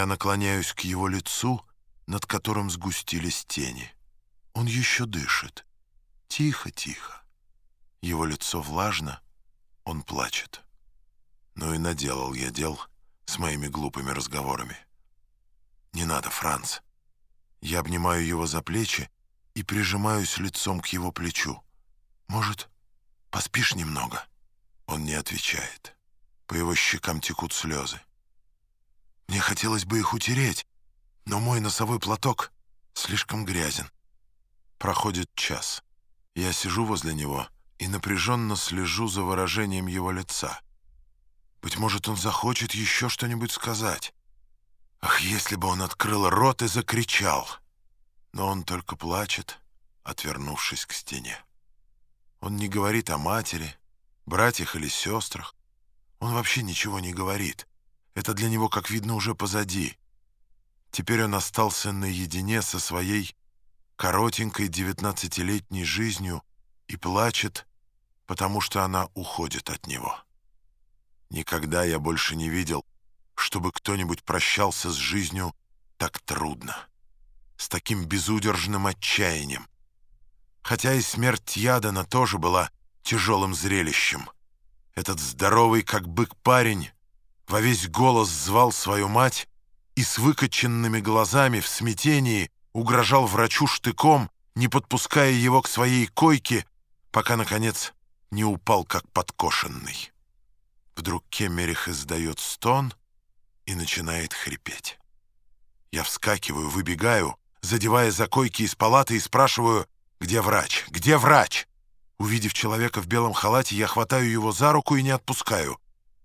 Я наклоняюсь к его лицу, над которым сгустились тени. Он еще дышит. Тихо, тихо. Его лицо влажно, он плачет. Ну и наделал я дел с моими глупыми разговорами. Не надо, Франц. Я обнимаю его за плечи и прижимаюсь лицом к его плечу. Может, поспишь немного? Он не отвечает. По его щекам текут слезы. Мне хотелось бы их утереть, но мой носовой платок слишком грязен. Проходит час. Я сижу возле него и напряженно слежу за выражением его лица. Быть может, он захочет еще что-нибудь сказать. Ах, если бы он открыл рот и закричал! Но он только плачет, отвернувшись к стене. Он не говорит о матери, братьях или сестрах. Он вообще ничего не говорит. Это для него, как видно, уже позади. Теперь он остался наедине со своей коротенькой девятнадцатилетней жизнью и плачет, потому что она уходит от него. Никогда я больше не видел, чтобы кто-нибудь прощался с жизнью так трудно, с таким безудержным отчаянием. Хотя и смерть Ядана тоже была тяжелым зрелищем. Этот здоровый, как бык парень, во весь голос звал свою мать и с выкоченными глазами в смятении угрожал врачу штыком, не подпуская его к своей койке, пока, наконец, не упал как подкошенный. Вдруг Кеммерих издает стон и начинает хрипеть. Я вскакиваю, выбегаю, задевая за койки из палаты и спрашиваю, где врач, где врач? Увидев человека в белом халате, я хватаю его за руку и не отпускаю.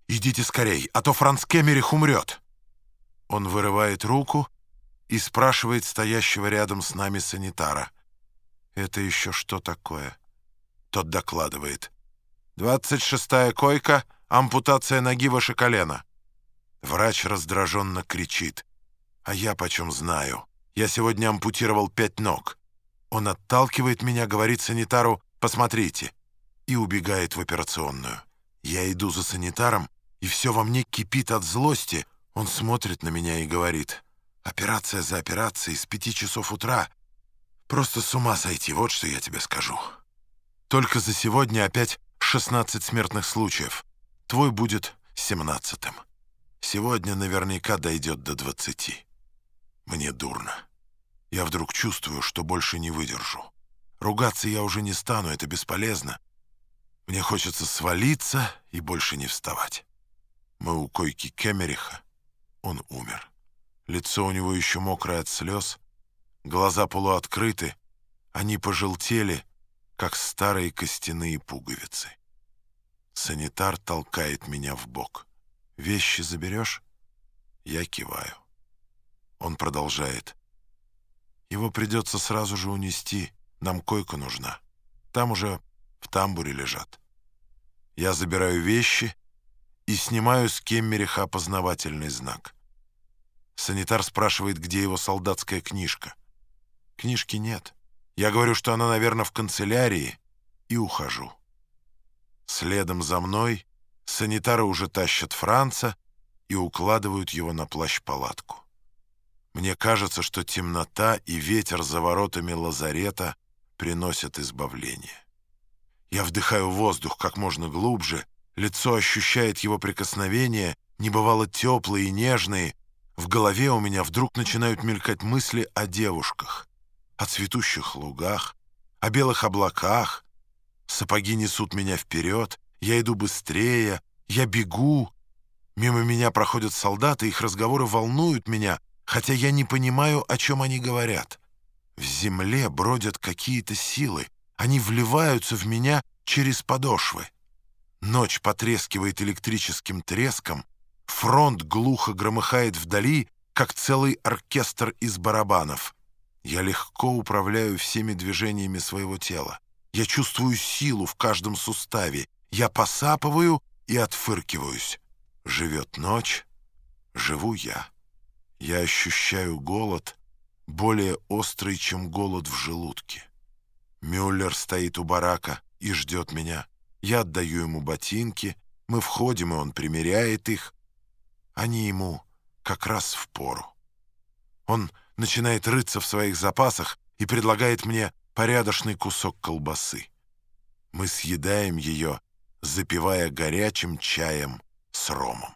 «Идите скорей, а то Франц Кемерих умрет!» Он вырывает руку и спрашивает стоящего рядом с нами санитара. «Это еще что такое?» Тот докладывает. «Двадцать шестая койка, ампутация ноги выше колена». Врач раздраженно кричит. «А я почем знаю? Я сегодня ампутировал пять ног». Он отталкивает меня, говорит санитару «посмотрите» и убегает в операционную. Я иду за санитаром, и все во мне кипит от злости. Он смотрит на меня и говорит, «Операция за операцией с пяти часов утра. Просто с ума сойти, вот что я тебе скажу. Только за сегодня опять 16 смертных случаев. Твой будет семнадцатым. Сегодня наверняка дойдет до двадцати. Мне дурно. Я вдруг чувствую, что больше не выдержу. Ругаться я уже не стану, это бесполезно. Мне хочется свалиться и больше не вставать. Мы у койки Кемериха. Он умер. Лицо у него еще мокрое от слез, глаза полуоткрыты, они пожелтели, как старые костяные пуговицы. Санитар толкает меня в бок. «Вещи заберешь?» Я киваю. Он продолжает. «Его придется сразу же унести. Нам койка нужна. Там уже в тамбуре лежат». Я забираю вещи и снимаю с Кеммериха опознавательный знак. Санитар спрашивает, где его солдатская книжка. Книжки нет. Я говорю, что она, наверное, в канцелярии, и ухожу. Следом за мной санитары уже тащат Франца и укладывают его на плащ-палатку. Мне кажется, что темнота и ветер за воротами лазарета приносят избавление. Я вдыхаю воздух как можно глубже, Лицо ощущает его прикосновение, небывало теплые и нежные. В голове у меня вдруг начинают мелькать мысли о девушках, о цветущих лугах, о белых облаках. Сапоги несут меня вперед, я иду быстрее, я бегу. Мимо меня проходят солдаты, их разговоры волнуют меня, хотя я не понимаю, о чем они говорят. В земле бродят какие-то силы, они вливаются в меня через подошвы. Ночь потрескивает электрическим треском, фронт глухо громыхает вдали, как целый оркестр из барабанов. Я легко управляю всеми движениями своего тела. Я чувствую силу в каждом суставе. Я посапываю и отфыркиваюсь. Живет ночь, живу я. Я ощущаю голод, более острый, чем голод в желудке. Мюллер стоит у барака и ждет меня. Я отдаю ему ботинки, мы входим, и он примеряет их. Они ему как раз в пору. Он начинает рыться в своих запасах и предлагает мне порядочный кусок колбасы. Мы съедаем ее, запивая горячим чаем с ромом.